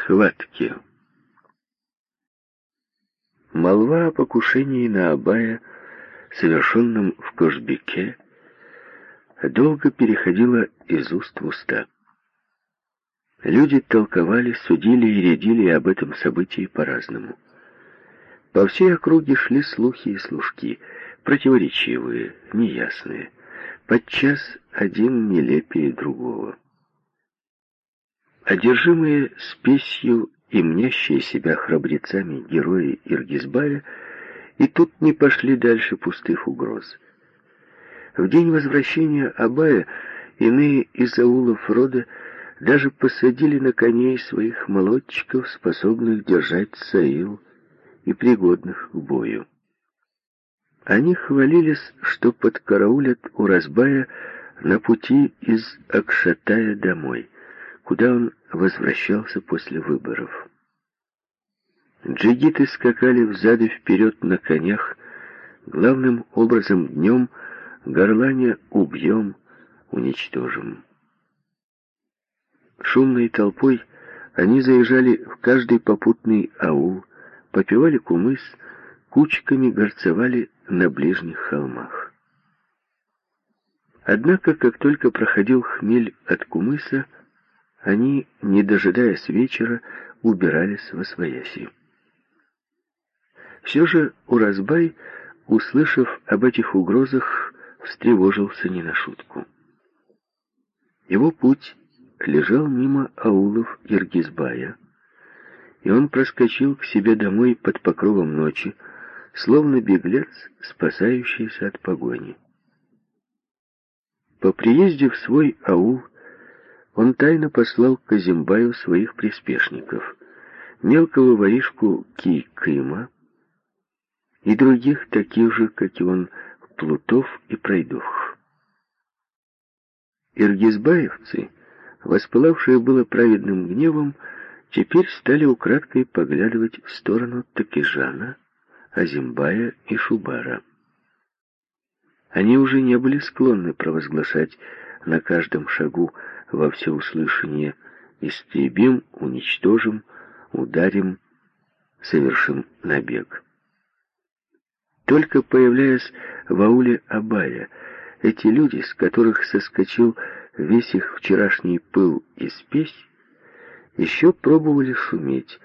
Схватки. Молва о покушении на Абая, совершенном в Кошбеке, долго переходила из уст в уста. Люди толковали, судили и рядили об этом событии по-разному. По всей округе шли слухи и служки, противоречивые, неясные, подчас один нелепее другого. Одержимые спесью и мнящие себя храбрецами герои Иргизбая и тут не пошли дальше пустых угроз. В день возвращения Абая иные из аулов рода даже посадили на коней своих молодчиков, способных держать саил и пригодных к бою. Они хвалились, что подкараулят у Разбая на пути из Акшатая домой, куда он возвращался после выборов. Джигиты скакали взад и вперед на конях, главным образом днем горланя убьем, уничтожим. Шумной толпой они заезжали в каждый попутный аул, попивали кумыс, кучками горцевали на ближних холмах. Однако, как только проходил хмель от кумыса, они, не дожидаясь вечера, убирались во свояси. Все же Уразбай, услышав об этих угрозах, встревожился не на шутку. Его путь лежал мимо аулов Иргизбая, и он проскочил к себе домой под покровом ночи, словно беглец, спасающийся от погони. По приезде в свой аул он тайно послал к Казимбаю своих приспешников, мелкого воришку Кикима и других таких же, как и он, плутов и пройдох. Иргизбаевцы, воспылавшие было праведным гневом, теперь стали украдкой поглядывать в сторону Такижана, Азимбая и Шубара. Они уже не были склонны провозглашать на каждом шагу во всеуслышание «истребим, уничтожим, ударим, совершим набег». Только появляясь в ауле Абая, эти люди, с которых соскочил весь их вчерашний пыл и спесь, еще пробовали шуметь,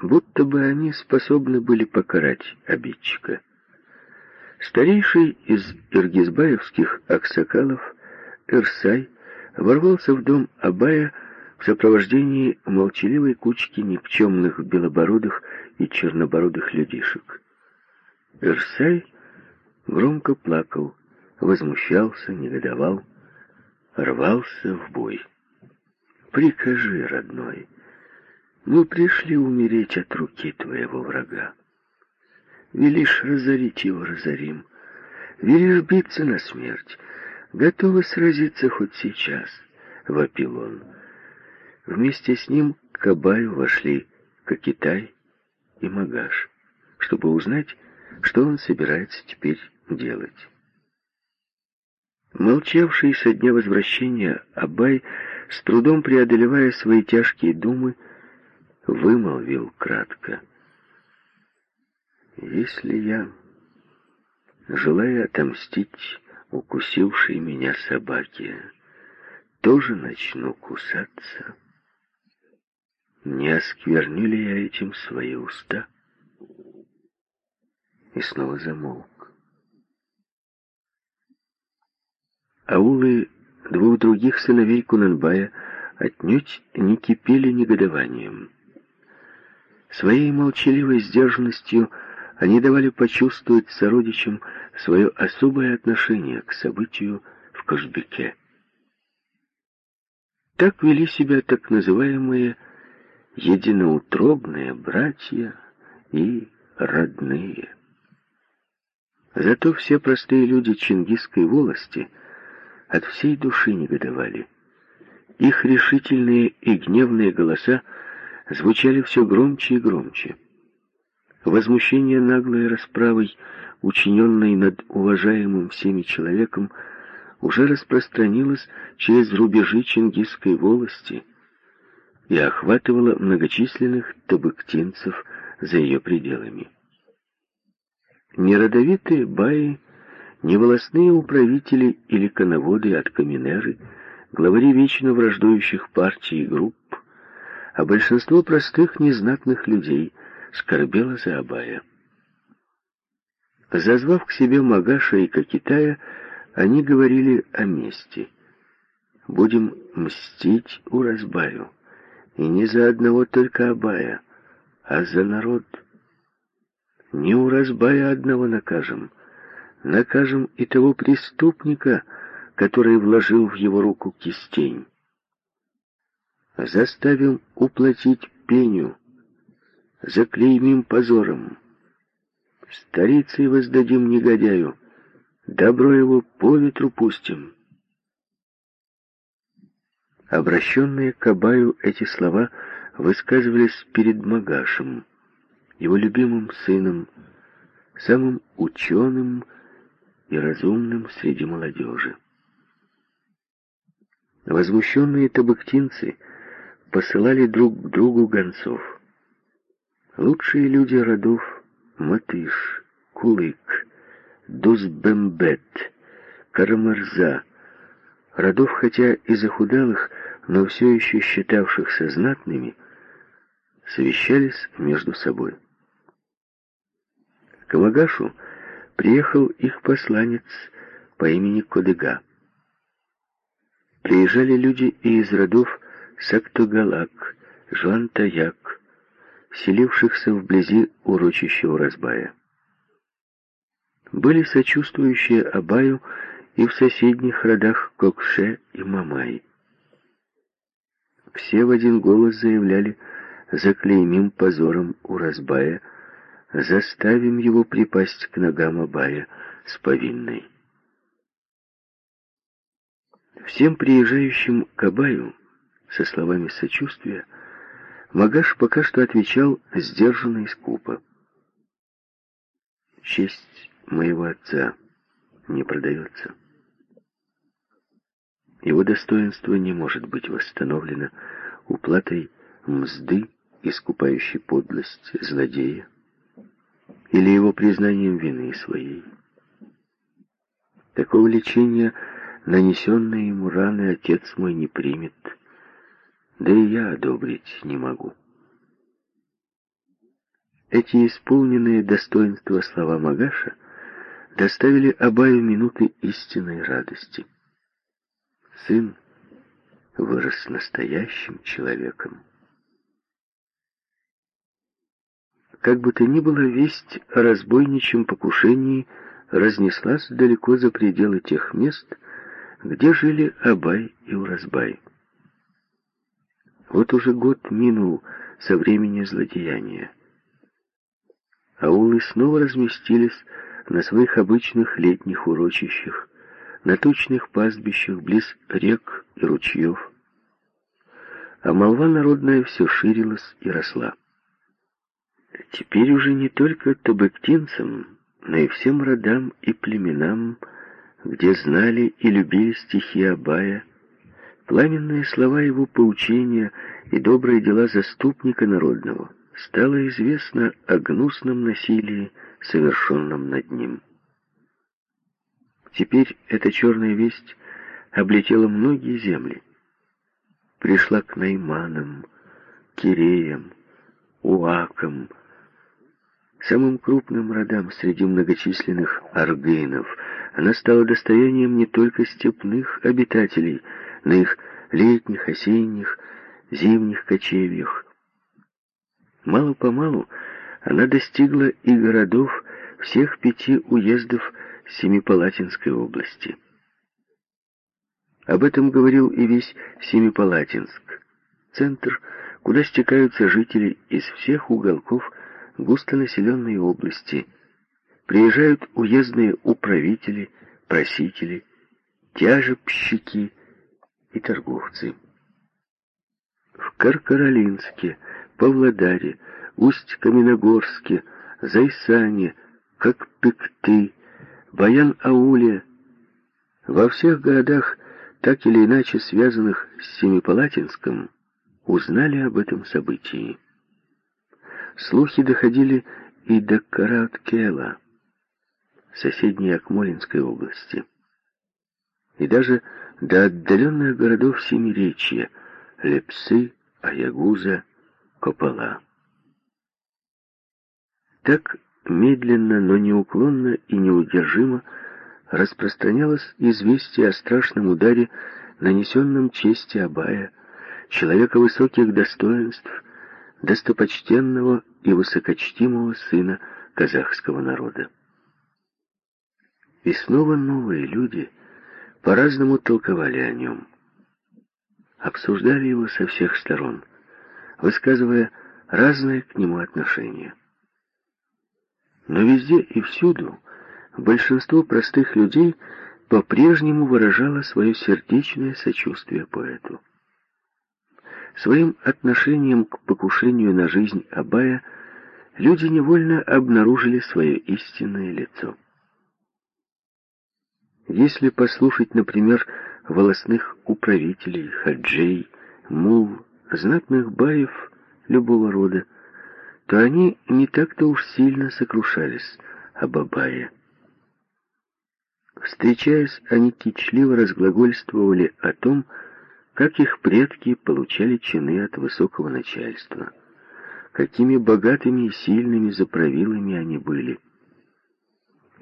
будто бы они способны были покарать обидчика. Старейший из иргизбаевских аксакалов, Ирсай, ворвался в дом Абая в сопровождении молчаливой кучки никчемных белобородых и чернобородых людишек. Ирсай громко плакал, возмущался, негодовал, рвался в бой. «Прикажи, родной, мы пришли умереть от руки твоего врага. Велишь разорить его, разорим. Велишь биться на смерть. Готовы сразиться хоть сейчас, — вопил он. Вместе с ним к Абаю вошли Кокитай и Магаш, чтобы узнать, что он собирается теперь делать. Молчавший со дня возвращения Абай, с трудом преодолевая свои тяжкие думы, вымолвил кратко. «Если я, желая отомстить укусившей меня собаке, тоже начну кусаться, не оскверню ли я этим свои уста?» И снова замолк. Аулы двух других сыновей Кунанбая отнюдь не кипели негодованием. Своей молчаливой сдержанностью они давали почувствовать сородичам свое особое отношение к событию в Кожбеке. Так вели себя так называемые единоутробные братья и родные. Зато все простые люди Чингисской волости от всей души негодовали. Их решительные и гневные голоса звучали все громче и громче. Возмущение наглой расправой, учиненной над уважаемым всеми человеком, уже распространилось через рубежи Чингисской волости, и охватывала многочисленных табыктинцев за ее пределами. Неродовитые баи, неволосные управители или коноводы от Каменеры, главари вечно враждующих партий и групп, а большинство простых незнатных людей скорбело за Абая. Зазвав к себе Магаша и Кокитая, они говорили о мести. «Будем мстить Уразбаю, и не за одного только Абая, а за народ». Не у разбая одного накажем. Накажем и того преступника, который вложил в его руку кистень. Заставим уплатить пеню, заклеймим позором. Старицей воздадим негодяю, добро его по ветру пустим. Обращенные к Абаю эти слова высказывались перед Магашем его любимым сыном, самым ученым и разумным среди молодежи. Возмущенные табыктинцы посылали друг к другу гонцов. Лучшие люди родов Матыш, Кулык, Дузбембет, Карамарза, родов хотя и захудалых, но все еще считавшихся знатными, совещались между собой. К Магашу приехал их посланец по имени Кодыга. Приезжали люди и из родов Сактогалак, Жуантаяк, селившихся вблизи урочища Уразбая. Были сочувствующие Абаю и в соседних родах Кокше и Мамай. Все в один голос заявляли «Заклеймим позором Уразбая», заставим его припасть к ногам Абая с повинной. Всем приезжающим к Абаю со словами сочувствия Магаш пока что отвечал сдержанно и скупо. «Честь моего отца не продается. Его достоинство не может быть восстановлено уплатой мзды, искупающей подлость злодея, или его признанием вины своей. Такого лечения, нанесенные ему раны, отец мой не примет, да и я одобрить не могу. Эти исполненные достоинства слова Магаша доставили Абаю минуты истинной радости. Сын вырос настоящим человеком. Как бы то ни было, весть о разбойничьем покушении разнеслась далеко за пределы тех мест, где жили Абай и Уразбай. Вот уже год минул со времени злодеяния. Аулы снова разместились на своих обычных летних урочищах, на тучных пастбищах близ рек и ручьев. А молва народная все ширилась и росла. Теперь уже не только табыктинцам, но и всем родам и племенам, где знали и любили стихи Абая, пламенные слова его поучения и добрые дела заступника народного, стало известно о гнусном насилии, совершенном над ним. Теперь эта черная весть облетела многие земли. Пришла к Найманам, Киреям, Уакам, самым крупным родам среди многочисленных аргейнов. Она стала достоянием не только степных обитателей, но их летних, осенних, зимних кочевьях. Мало-помалу она достигла и городов всех пяти уездов Семипалатинской области. Об этом говорил и весь Семипалатинск, центр, куда стекаются жители из всех уголков густонаселенные области, приезжают уездные управители, просители, тяжебщики и торговцы. В Каркаролинске, Павлодаре, Усть-Каменогорске, Зайсане, Кокпекты, Баян-Ауле, во всех городах, так или иначе связанных с Семипалатинском, узнали об этом событии. Слухи доходили и до Караткела, соседней Акмолинской области, и даже до отдаленных городов Семиречья, Лепсы, Аягуза, Копола. Так медленно, но неуклонно и неудержимо распространялось известие о страшном ударе, нанесенном чести Абая, человека высоких достоинств, достопочтенного и высокочтимого сына казахского народа. И снова новые люди по-разному толковали о нем. Обсуждали его со всех сторон, высказывая разное к нему отношение. Но везде и всюду большинство простых людей по-прежнему выражало свое сердечное сочувствие поэту. Своим отношением к покушению на жизнь Абая люди невольно обнаружили свое истинное лицо. Если послушать, например, волосных управителей, хаджей, мул, знатных баев любого рода, то они не так-то уж сильно сокрушались об Абае. Встречаясь, они кичливо разглагольствовали о том, как их предки получали чины от высокого начальства, какими богатыми и сильными заправилами они были,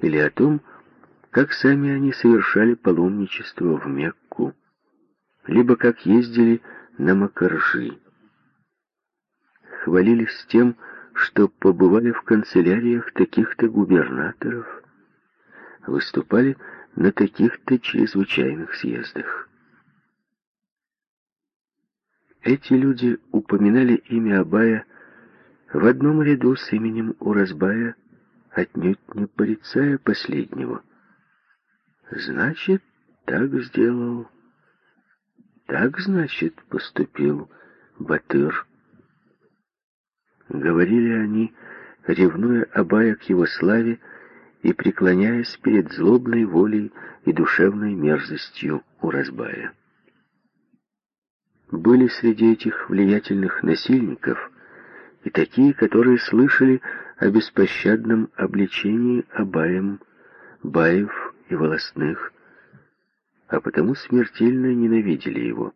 или о том, как сами они совершали паломничество в Мекку, либо как ездили на Макаржи. Хвалились тем, что побывали в канцеляриях таких-то губернаторов, выступали на таких-то чрезвычайных съездах. Эти люди упоминали имя Абая в одном ряду с именем Уразбая, отнюдь не порицая последнего. Значит, так сделал, так, значит, поступил Батыр. Говорили они, ревнуя Абая к его славе и преклоняясь перед злобной волей и душевной мерзостью Уразбая. Были среди этих влиятельных насильников и такие, которые слышали о беспощадном обличении Абаем, Баев и Волостных, а потому смертельно ненавидели его.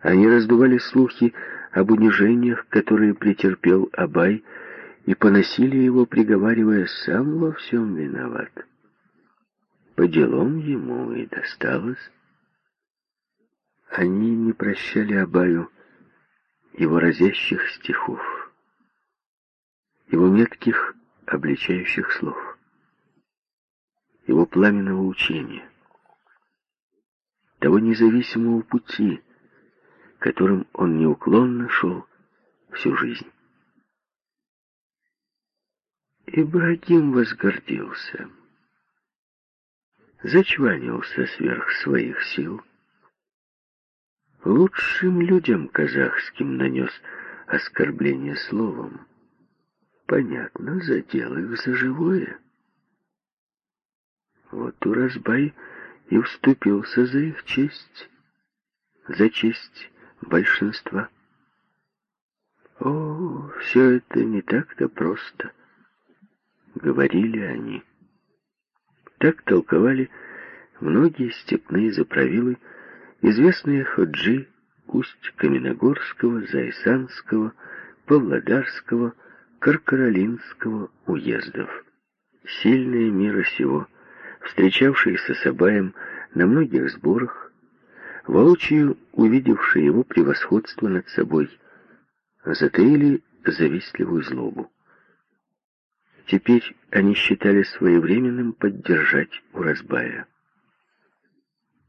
Они раздували слухи об унижениях, которые претерпел Абай, и поносили его, приговаривая, сам во всем виноват. По делам ему и досталось. Они не прощали Абаю его разящих стихов, его метких, обличающих слов, его пламенного учения, того независимого пути, которым он неуклонно шел всю жизнь. Ибрагим возгордился, зачванился сверх своих сил. Лучшим людям казахским нанес оскорбление словом. Понятно, задел их за живое. Вот Уразбай и вступился за их честь, за честь большинства. О, все это не так-то просто, говорили они. Так толковали многие степные заправилы, известные ходжи усть Каменогорского, Зайсанского, Павлодарского, Каркаролинского уездов. Сильные мира сего, встречавшиеся с Абаем на многих сборах, воочию увидевшие его превосходство над собой, затаили завистливую злобу. Теперь они считали своевременным поддержать Уразбая.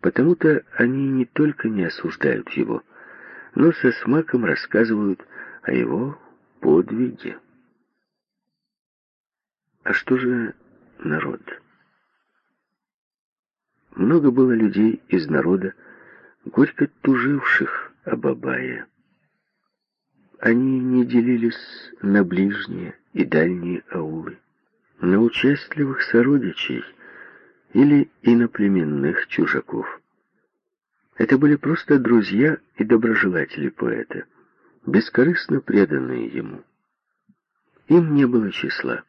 Потому-то они не только не осуждают его, но со смаком рассказывают о его подвиге. А что же народ? Много было людей из народа, горько туживших об Абае. Они не делились на ближние и дальние аулы, на участливых сородичей или иноплеменных чужаков. Это были просто друзья и доброжелатели поэта, бескорыстно преданные ему. Им не было числа,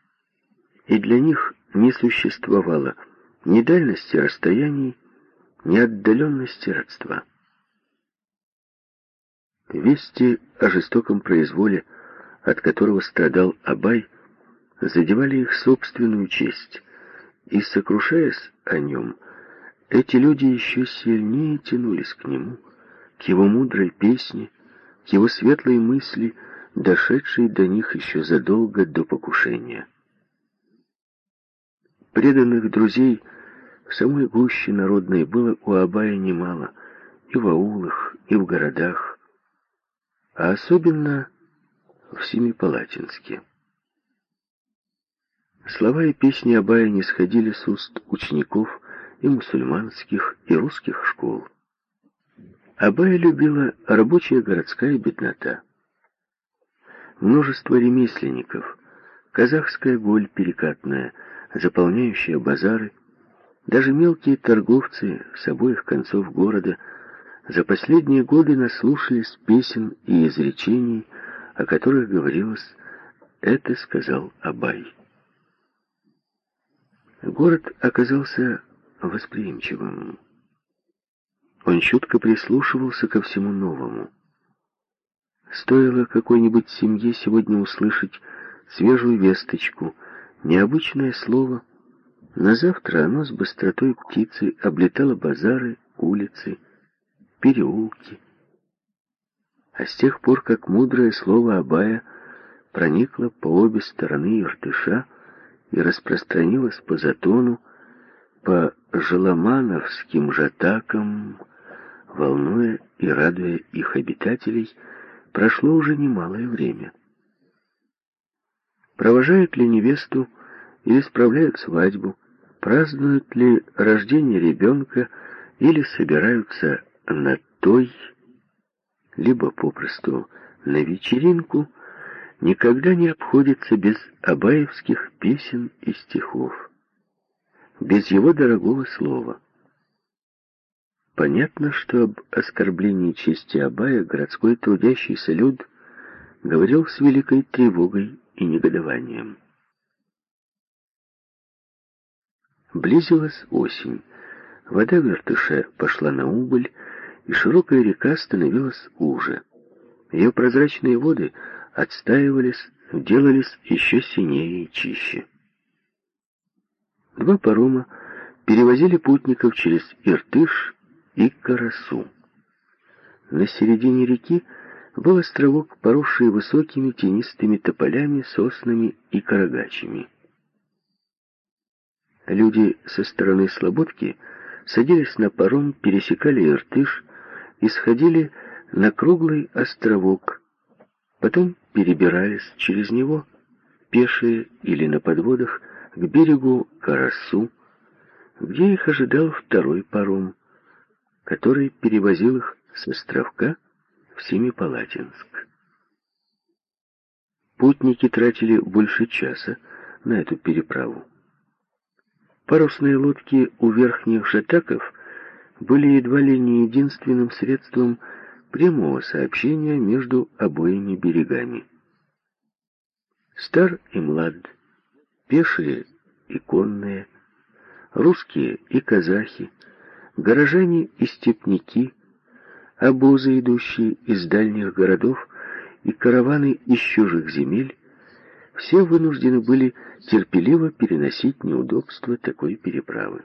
и для них не существовало ни дальности расстояний, ни отдаленности родства. Вести о жестоком произволе, от которого страдал Абай, задевали их собственную честь, и, сокрушаясь о нем, эти люди еще сильнее тянулись к нему, к его мудрой песне, к его светлой мысли, дошедшей до них еще задолго до покушения. Преданных друзей в самой гуще народной было у Абая немало, и в аулах, и в городах, а особенно в Семипалатинске. Слова и песни Абая не сходили с уст учеников и мусульманских, и русских школ. Абая любила рабочая городская беднота. Множество ремесленников, казахская голь перекатная, заполняющая базары, даже мелкие торговцы с обоих концов города за последние годы наслушались песен и изречений, о которых говорилось «это сказал Абай». Город оказался восприимчивым. Он чутко прислушивался ко всему новому. Стоило какой-нибудь семье сегодня услышать свежую весточку, необычное слово. На завтра оно с быстротой птицы облетало базары, улицы, переулки. А с тех пор, как мудрое слово Абая проникло по обе стороны Иртыша и распространилось по Затону, по Желомановским жатакам, волнуя и радуя их обитателей, прошло уже немалое время. Провожают ли невесту или справляют свадьбу, празднуют ли рождение ребенка или собираются на той, либо попросту на вечеринку, никогда не обходится без абаевских песен и стихов, без его дорогого слова. Понятно, что об оскорблении чести Абая городской трудящийся люд говорил с великой тревогой и негодованием. Близилась осень. Вода в Иртыше пошла на убыль, и широкая река становилась уже. Ее прозрачные воды отстаивались, делались еще синее и чище. Два парома перевозили путников через Иртыш и Карасу. На середине реки был островок, поросший высокими тенистыми тополями, соснами и карагачами. Люди со стороны Слободки садились на паром, пересекали Иртыш и сходили на круглый островок, потом перебирались через него, пешие или на подводах, к берегу Карасу, где их ожидал второй паром, который перевозил их с островка в Семипалатинск. Путники тратили больше часа на эту переправу. Парусные лодки у верхних жатаков были едва ли не единственным средством прямого сообщения между обоими берегами. Стар и млад, пешие и конные, русские и казахи, горожане и степняки, обозы, идущие из дальних городов, и караваны из чужих земель, все вынуждены были терпеливо переносить неудобства такой переправы.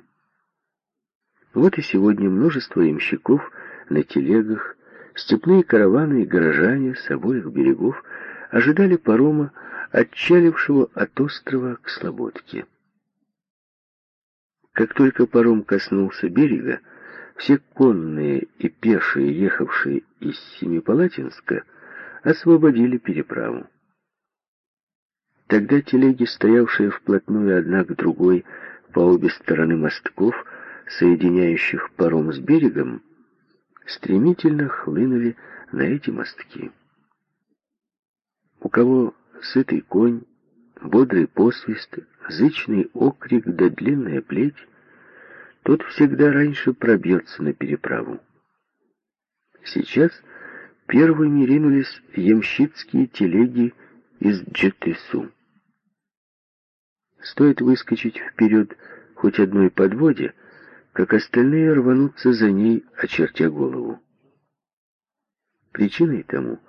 Вот и сегодня множество имщиков на телегах, степные караваны и горожане с обоих берегов ожидали парома, отчалившего от острова к Слободке. Как только паром коснулся берега, все конные и пешие, ехавшие из Семипалатинска, освободили переправу. Тогда телеги, стоявшие вплотную одна к другой по обе стороны мостков, соединяющих паром с берегом, стремительно хлынули на эти мостки. У кого сытый конь, бодрый посвист, зычный окрик да длинная плеть, тот всегда раньше пробьется на переправу. Сейчас первыми ринулись ямщицкие телеги из Джетысу. Стоит выскочить вперед хоть одной подводе, как остальные рванутся за ней, очертя голову. Причиной тому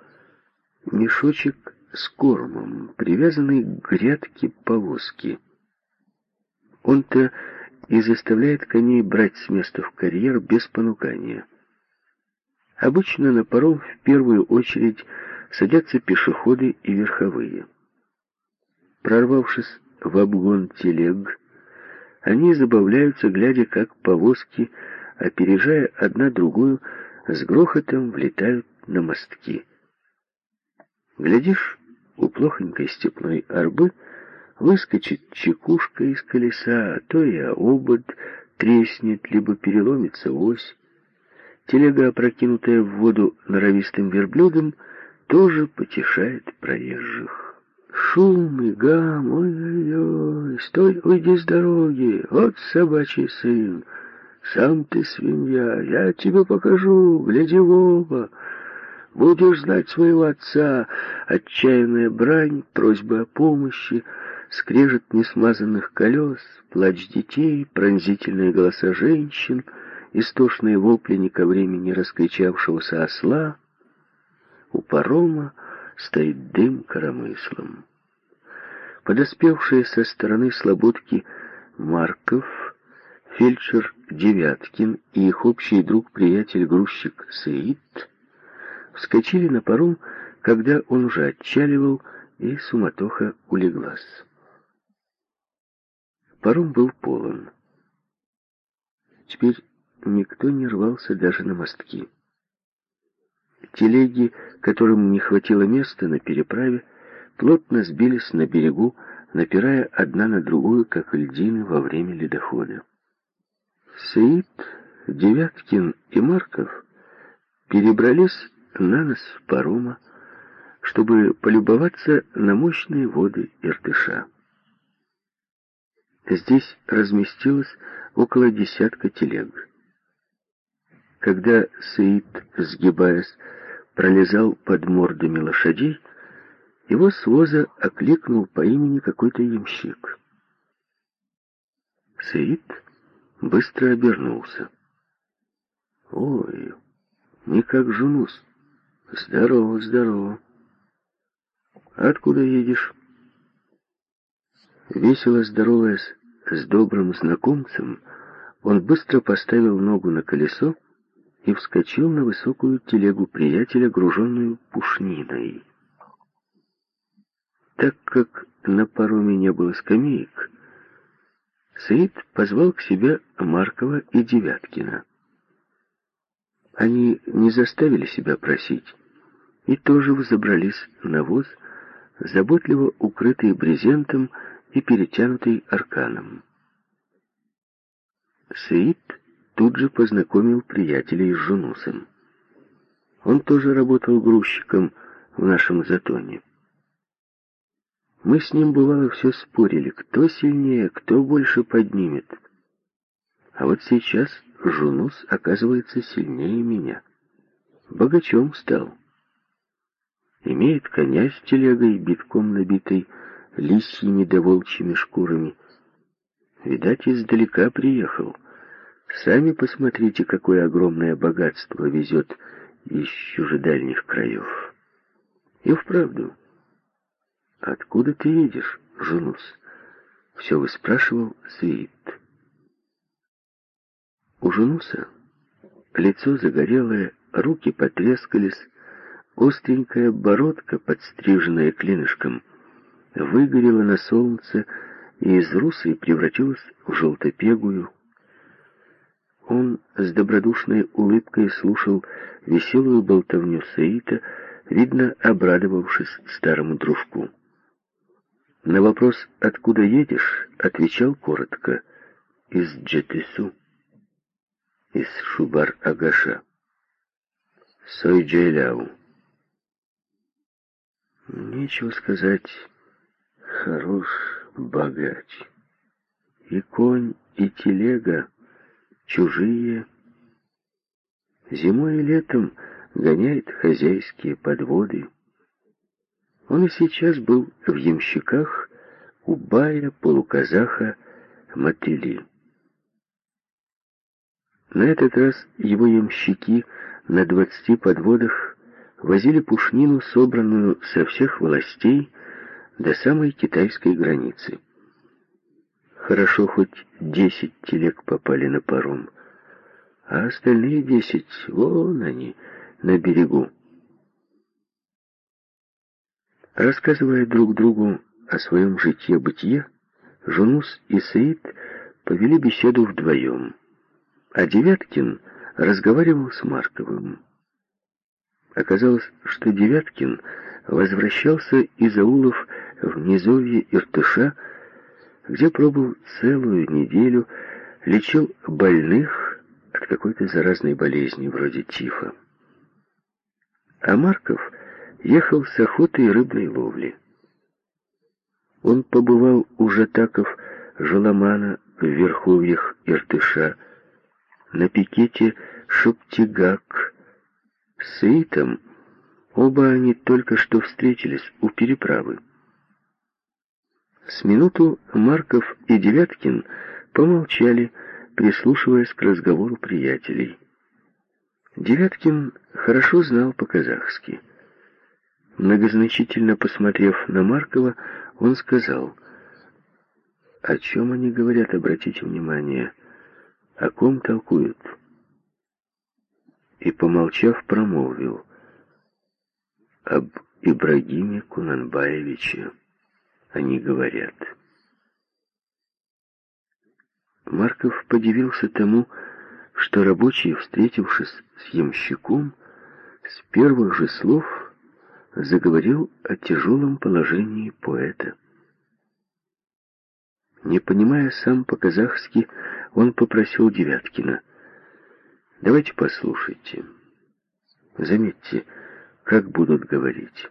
мешочек с кормом, привязанный к грядке повозки. Он-то и заставляет коней брать с места в карьер без понукания. Обычно на паром в первую очередь садятся пешеходы и верховые. Прорвавшись в обгон телег, они забавляются, глядя, как повозки, опережая одна другую, с грохотом влетают на мостки. Глядишь, у плохонькой степной арбы выскочит чекушка из колеса, а то и обод треснет, либо переломится ось. Телега, опрокинутая в воду норовистым верблюдом, тоже потешает проезжих. Шум и гам, ой-ой-ой, стой, уйди с дороги, вот собачий сын, сам ты свинья, я тебе покажу, гляди в оба. Будешь знать своего отца, отчаянная брань, просьба о помощи, скрежет несмазанных колес, плач детей, пронзительные голоса женщин — истошные вопли ко времени раскричавшегося осла, у парома стоит дым коромыслом. Подоспевшие со стороны слободки Марков, фельдшер Девяткин и их общий друг-приятель-грузчик Саид вскочили на паром, когда он уже отчаливал, и суматоха улеглась. Паром был полон. Теперь никто не рвался даже на мостки. Телеги, которым не хватило места на переправе, плотно сбились на берегу, напирая одна на другую, как льдины во время ледохода. Саид, Девяткин и Марков перебрались на нос парома, чтобы полюбоваться на мощные воды Иртыша. Здесь разместилось около десятка телег. Когда Саид, сгибаясь, пролезал под мордами лошадей, его с воза окликнул по имени какой-то ямщик. Саид быстро обернулся. «Ой, не как Жунус. Здорово, здорово. Откуда едешь?» Весело здороваясь с добрым знакомцем, он быстро поставил ногу на колесо и вскочил на высокую телегу приятеля, груженную пушниной. Так как на пароме не было скамеек, Саид позвал к себе Маркова и Девяткина. Они не заставили себя просить и тоже взобрались на воз, заботливо укрытый брезентом и перетянутый арканом. Саид тут же познакомил приятелей с Жунусом. Он тоже работал грузчиком в нашем затоне. Мы с ним, бывало, все спорили, кто сильнее, кто больше поднимет. А вот сейчас Жунус оказывается сильнее меня. Богачом стал. Имеет коня с телегой, битком набитой лисьими да волчьими шкурами. Видать, издалека приехал. Сами посмотрите, какое огромное богатство везет из чужедальних краев. И вправду, откуда ты едешь, Жунус? Все выспрашивал Свит. У Жунуса лицо загорелое, руки потрескались, остренькая бородка, подстриженная клинышком, выгорела на солнце и из русой превратилась в желтопегую, он с добродушной улыбкой слушал веселую болтовню Саита, видно, обрадовавшись старому дружку. На вопрос «Откуда едешь?» отвечал коротко «Из Джетису, из Шубар-Агаша, Сой Джейляу». Нечего сказать, хорош богач. И конь, и телега чужие. Зимой и летом гоняет хозяйские подводы. Он и сейчас был в ямщиках у бая полуказаха Мотыли. На этот раз его ямщики на двадцати подводах возили пушнину, собранную со всех властей, до самой китайской границы. Хорошо, хоть десять телег попали на паром, а остальные десять, вон они, на берегу. Рассказывая друг другу о своем житье-бытие, Жунус и Саид повели беседу вдвоем, а Девяткин разговаривал с Марковым. Оказалось, что Девяткин возвращался из аулов в низовье Иртыша, где пробыл целую неделю, лечил больных от какой-то заразной болезни, вроде тифа. А Марков ехал с охоты и рыбной ловли. Он побывал у жатаков Жоламана в верховьях Иртыша, на пикете Шуптигак. С Итом оба они только что встретились у переправы. С минуту Марков и Девяткин помолчали, прислушиваясь к разговору приятелей. Девяткин хорошо знал по-казахски. Многозначительно посмотрев на Маркова, он сказал, «О чем они говорят, обратите внимание, о ком толкуют?» И, помолчав, промолвил, «Об Ибрагиме Кунанбаевиче» они говорят. Марков подивился тому, что рабочий, встретившись с ямщиком, с первых же слов заговорил о тяжелом положении поэта. Не понимая сам по-казахски, он попросил Девяткина. «Давайте послушайте. Заметьте, как будут говорить».